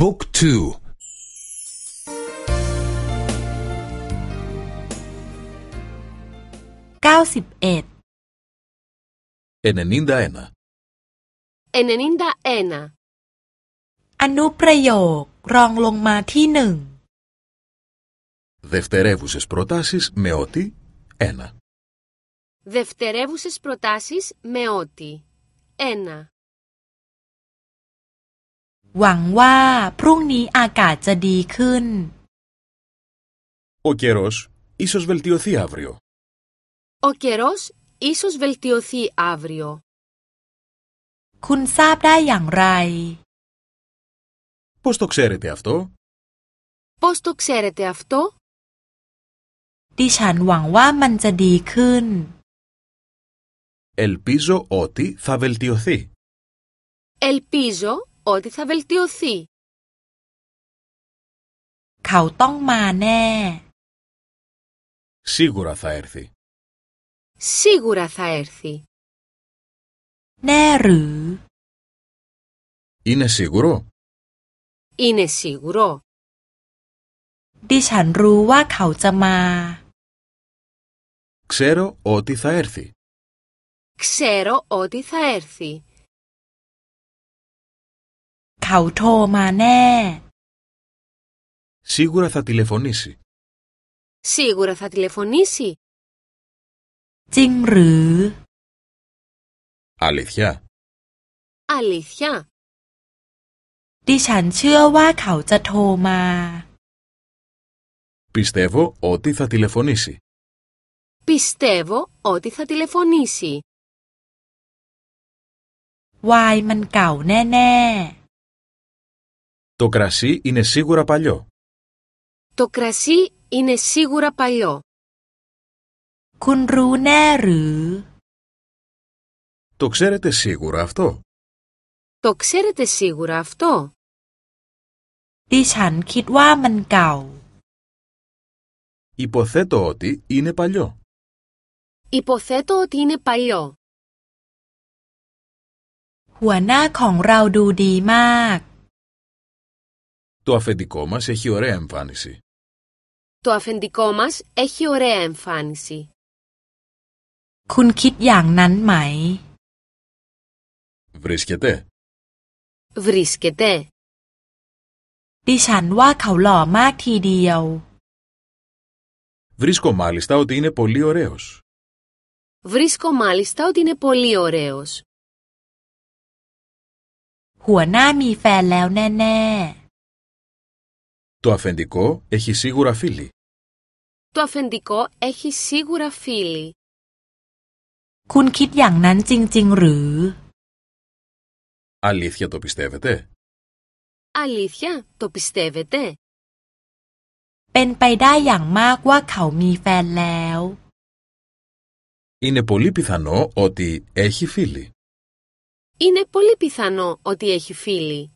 บุ๊กทูเก้าสิบเอ็ด 91 91. อนุประโยครองลงมาที่หนึ่ง Δευτερεύουσες προτάσεις με ότι 1. Δευτερεύουσες προτάσεις με ότι 1. หวังว่าพรุ่งนี้อากาศจะดีขึ้น Ο καιρός ίσως βελτιωθεί αύριο. Ο καιρός ίσως βελτιωθεί αύριο. คุณทราบได้อย่างไร Πώς το ξέρετε αυτό? Πώς το ξέρετε αυτό? ดิฉันหวังว่ามันจะดีขึ้น Ελπίζω ότι θα βελτιωθεί. Ελπίζω ότι θα βελτιωθεί. เขาต้องมาแน่ Σίγουρα θα έρθει. Σίγουρα θα έρθει. แน่หรือ Είναι σίγουρο? Είναι σίγουρο. ดิฉันรู้ว่าเขาจะมา Ξέρω ότι θα έρθει. Ξέρω ότι θα έρθει. เขาโทรมาแน่ Σίγουρα θα τηλεφωνήσει. Σίγουρα θα τηλεφωνήσει. จริงหรือ Αλήθεια? Αλήθεια. ดิฉันเชื่อว่าเขาจะโทรมา Πιστεύω ότι θα τηλεφωνήσει. Πιστεύω ότι θα τηλεφωνήσει. วายมันเก่าแน่ Το κρασί είναι σίγουρα παλιό. Το κρασί είναι σίγουρα παλιό. ๆ คุณรู้แน่หรือ Το ξέρετε σίγουρα αυτό? Το ξέρετε σίγουρα αυτό. ดิฉันคิดว่ามันเก่า Υποθέτω ότι είναι παλιό. Υποθέτω ότι είναι παλιό. หัวหน้าของเราดูดีมาก Το αφεντικό μας έχει ωραία εμφάνιση. Το αφεντικό μας έχει ωραία εμφάνιση. คุณคิดอย่างนั้นไหม Βρίσκεται? Βρίσκεται. ดิฉันว่าเขาหล่อมากทีเดียว Βρίσκω μάλιστα ότι είναι πολύ ωραίος. Βρίσκω μάλιστα ότι είναι πολύ ωραίος. หัวหน้ามีแฟนแล้วแน่ Το αφεντικό έχει σίγουρα φίλη. Το αφεντικό έχει σίγουρα φίλοι. ๆ คุณคิดอย่างนั้นจริง ๆ หรือ Αλήθεια το πιστεύετε? Αλήθεια, το πιστεύετε? เป็นไปได้อย่างมากว่าเขามีแฟนแล้ว Είναι πολύ πιθανό ότι έχει φίλη. Είναι πολύ πιθανό ότι έχει φίλοι.